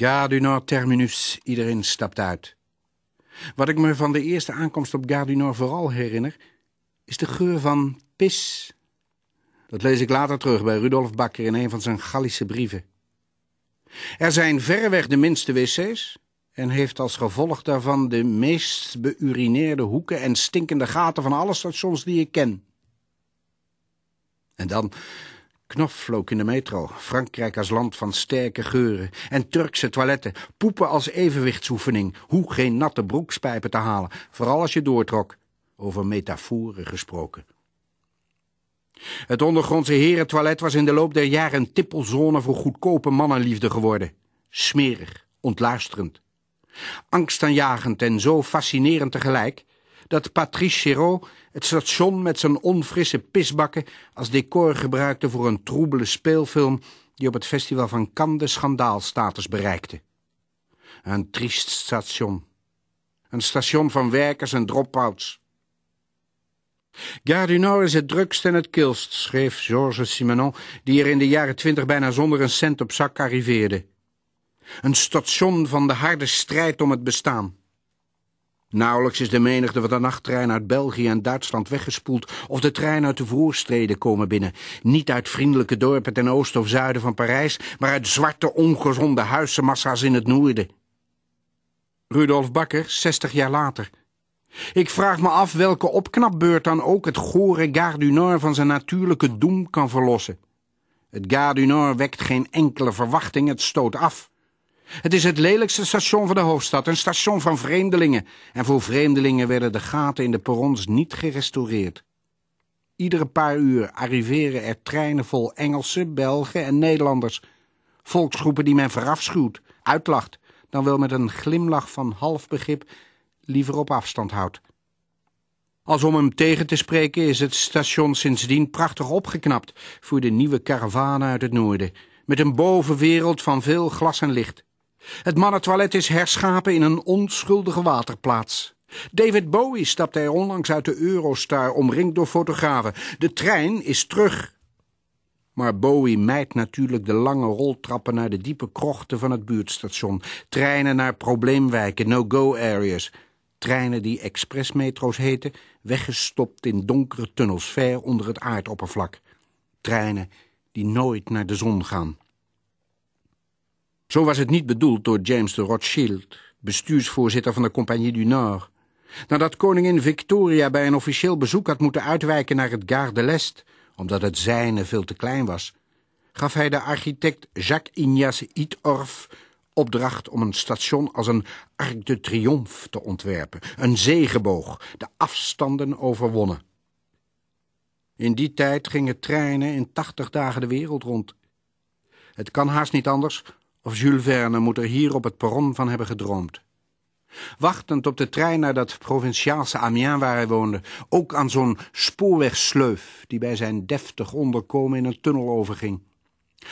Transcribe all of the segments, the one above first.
Gare du Nord terminus, iedereen stapt uit. Wat ik me van de eerste aankomst op Gare du Nord vooral herinner, is de geur van pis. Dat lees ik later terug bij Rudolf Bakker in een van zijn Gallische brieven. Er zijn verreweg de minste wc's en heeft als gevolg daarvan de meest beurineerde hoeken en stinkende gaten van alle stations die ik ken. En dan knoflook in de metro, Frankrijk als land van sterke geuren en Turkse toiletten, poepen als evenwichtsoefening, hoe geen natte broekspijpen te halen, vooral als je doortrok, over metaforen gesproken. Het ondergrondse herentoilet was in de loop der jaren een tippelzone voor goedkope mannenliefde geworden. Smerig, ontluisterend. Angstaanjagend en zo fascinerend tegelijk dat Patrice Chéreau het station met zijn onfrisse pisbakken als decor gebruikte voor een troebele speelfilm die op het festival van Cannes de schandaalstatus bereikte. Een triest station. Een station van werkers en drop-outs. Gare du Nord is het drukst en het kilst, schreef Georges Simenon, die er in de jaren twintig bijna zonder een cent op zak arriveerde. Een station van de harde strijd om het bestaan. Nauwelijks is de menigte van de nachttrein uit België en Duitsland weggespoeld of de trein uit de voorstreden komen binnen. Niet uit vriendelijke dorpen ten oosten of zuiden van Parijs, maar uit zwarte ongezonde huizenmassa's in het noorden. Rudolf Bakker, zestig jaar later. Ik vraag me af welke opknapbeurt dan ook het gore Gare du Nord van zijn natuurlijke doem kan verlossen. Het Gare du Nord wekt geen enkele verwachting, het stoot af. Het is het lelijkste station van de hoofdstad, een station van vreemdelingen. En voor vreemdelingen werden de gaten in de perrons niet gerestaureerd. Iedere paar uur arriveren er treinen vol Engelsen, Belgen en Nederlanders. Volksgroepen die men verafschuwt, uitlacht, dan wel met een glimlach van half begrip liever op afstand houdt. Als om hem tegen te spreken is het station sindsdien prachtig opgeknapt voor de nieuwe karavanen uit het noorden, met een bovenwereld van veel glas en licht. Het mannentoilet is herschapen in een onschuldige waterplaats. David Bowie stapte er onlangs uit de Eurostar, omringd door fotografen. De trein is terug. Maar Bowie mijt natuurlijk de lange roltrappen naar de diepe krochten van het buurtstation. Treinen naar probleemwijken, no-go areas. Treinen die expressmetro's heten, weggestopt in donkere tunnels ver onder het aardoppervlak. Treinen die nooit naar de zon gaan. Zo was het niet bedoeld door James de Rothschild, bestuursvoorzitter van de Compagnie du Nord. Nadat koningin Victoria bij een officieel bezoek had moeten uitwijken naar het Gare de l'Est, omdat het zijne veel te klein was, gaf hij de architect Jacques Ignace Itorf opdracht om een station als een Arc de Triomphe te ontwerpen, een zegenboog, de afstanden overwonnen. In die tijd gingen treinen in tachtig dagen de wereld rond. Het kan haast niet anders of Jules Verne moet er hier op het perron van hebben gedroomd. Wachtend op de trein naar dat provinciaalse Amiens waar hij woonde, ook aan zo'n spoorwegsleuf die bij zijn deftig onderkomen in een tunnel overging.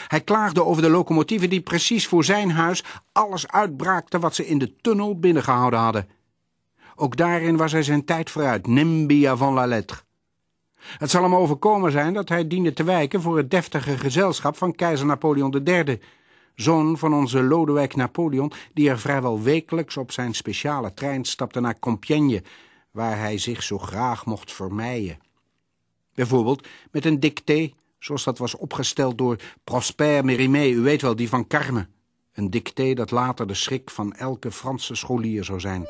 Hij klaagde over de locomotieven die precies voor zijn huis alles uitbraakte wat ze in de tunnel binnengehouden hadden. Ook daarin was hij zijn tijd vooruit, nimbia van la lettre. Het zal hem overkomen zijn dat hij diende te wijken voor het deftige gezelschap van keizer Napoleon III, zoon van onze Lodewijk Napoleon, die er vrijwel wekelijks op zijn speciale trein stapte naar Compiègne, waar hij zich zo graag mocht vermijden. Bijvoorbeeld met een dicté, zoals dat was opgesteld door Prosper Mérimée, u weet wel, die van Carme. Een dicté dat later de schrik van elke Franse scholier zou zijn.